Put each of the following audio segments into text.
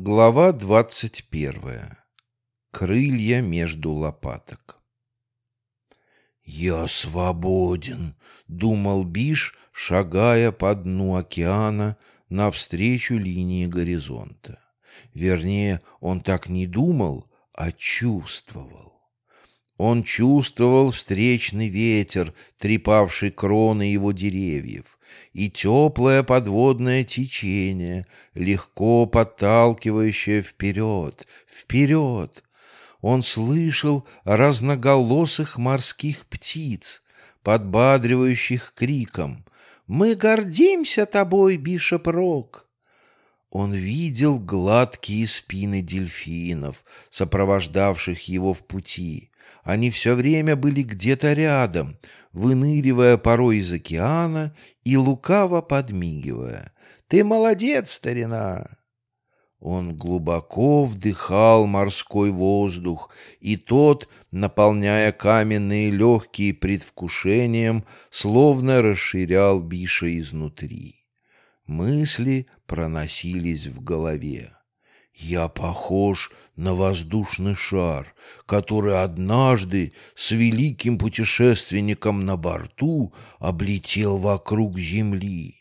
Глава двадцать первая. Крылья между лопаток. «Я свободен», — думал Биш, шагая по дну океана навстречу линии горизонта. Вернее, он так не думал, а чувствовал. Он чувствовал встречный ветер, трепавший кроны его деревьев, и теплое подводное течение, легко подталкивающее вперед, вперед. Он слышал разноголосых морских птиц, подбадривающих криком «Мы гордимся тобой, Бишоп Рок!» Он видел гладкие спины дельфинов, сопровождавших его в пути. Они все время были где-то рядом, выныривая порой из океана и лукаво подмигивая. «Ты молодец, старина!» Он глубоко вдыхал морской воздух, и тот, наполняя каменные легкие предвкушением, словно расширял Биша изнутри. Мысли проносились в голове. «Я похож на воздушный шар, который однажды с великим путешественником на борту облетел вокруг Земли.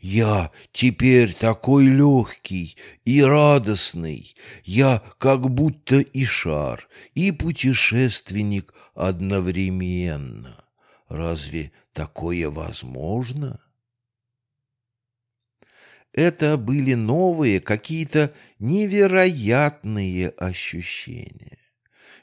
Я теперь такой легкий и радостный, я как будто и шар, и путешественник одновременно. Разве такое возможно? Это были новые, какие-то невероятные ощущения.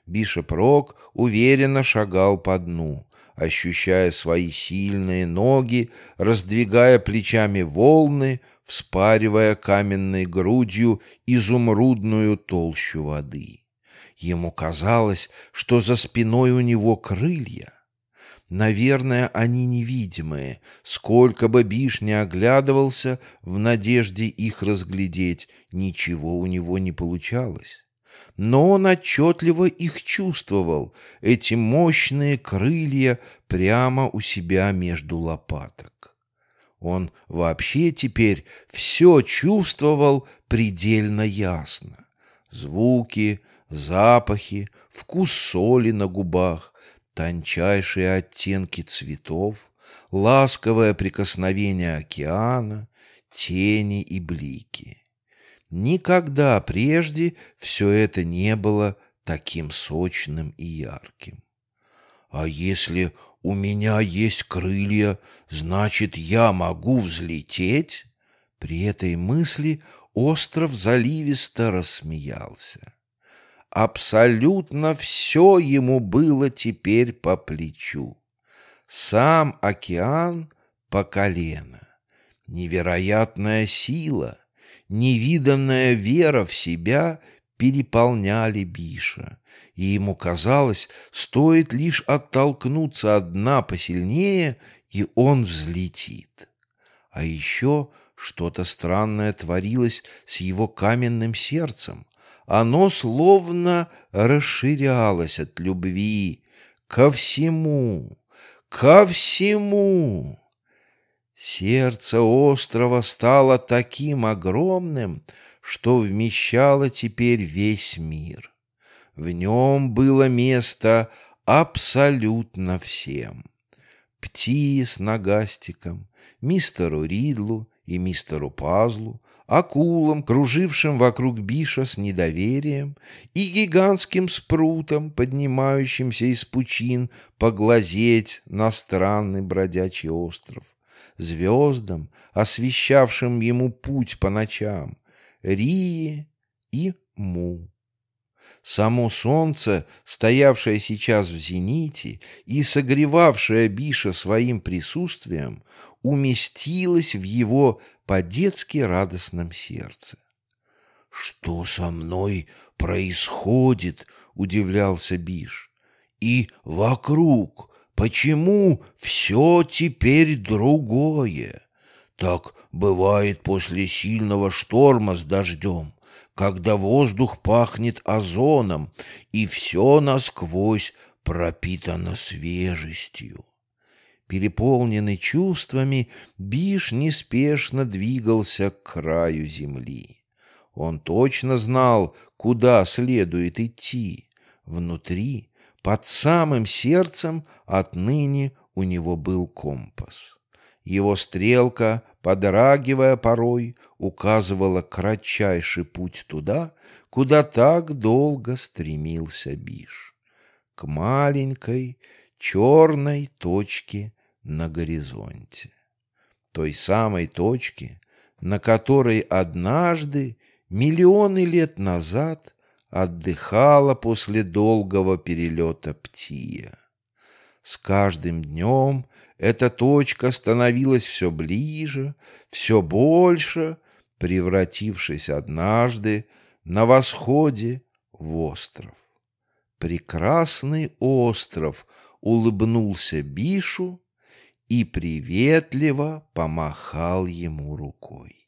Бишоп Рок уверенно шагал по дну, ощущая свои сильные ноги, раздвигая плечами волны, вспаривая каменной грудью изумрудную толщу воды. Ему казалось, что за спиной у него крылья — Наверное, они невидимые. Сколько бы Биш не оглядывался в надежде их разглядеть, ничего у него не получалось. Но он отчетливо их чувствовал, эти мощные крылья прямо у себя между лопаток. Он вообще теперь все чувствовал предельно ясно. Звуки, запахи, вкус соли на губах, тончайшие оттенки цветов, ласковое прикосновение океана, тени и блики. Никогда прежде все это не было таким сочным и ярким. А если у меня есть крылья, значит, я могу взлететь? При этой мысли остров заливисто рассмеялся. Абсолютно все ему было теперь по плечу. Сам океан по колено. Невероятная сила, невиданная вера в себя переполняли Биша, и ему казалось, стоит лишь оттолкнуться от дна посильнее, и он взлетит. А еще что-то странное творилось с его каменным сердцем оно словно расширялось от любви ко всему, ко всему. Сердце острова стало таким огромным, что вмещало теперь весь мир. В нем было место абсолютно всем. Птии с нагастиком, мистеру Ридлу и мистеру Пазлу, акулам, кружившим вокруг Биша с недоверием, и гигантским спрутом, поднимающимся из пучин поглазеть на странный бродячий остров, звездам, освещавшим ему путь по ночам, Рии и Му. Само солнце, стоявшее сейчас в зените и согревавшее Биша своим присутствием, уместилось в его по-детски радостном сердце. «Что со мной происходит?» — удивлялся Биш. «И вокруг, почему все теперь другое? Так бывает после сильного шторма с дождем, когда воздух пахнет озоном, и все насквозь пропитано свежестью. Переполненный чувствами, Биш неспешно двигался к краю земли. Он точно знал, куда следует идти. Внутри, под самым сердцем, отныне у него был компас. Его стрелка, подрагивая порой, указывала кратчайший путь туда, куда так долго стремился Биш. К маленькой черной точке на горизонте. Той самой точке, на которой однажды, миллионы лет назад, отдыхала после долгого перелета Птия. С каждым днем эта точка становилась все ближе, все больше, превратившись однажды на восходе в остров. Прекрасный остров улыбнулся Бишу и приветливо помахал ему рукой.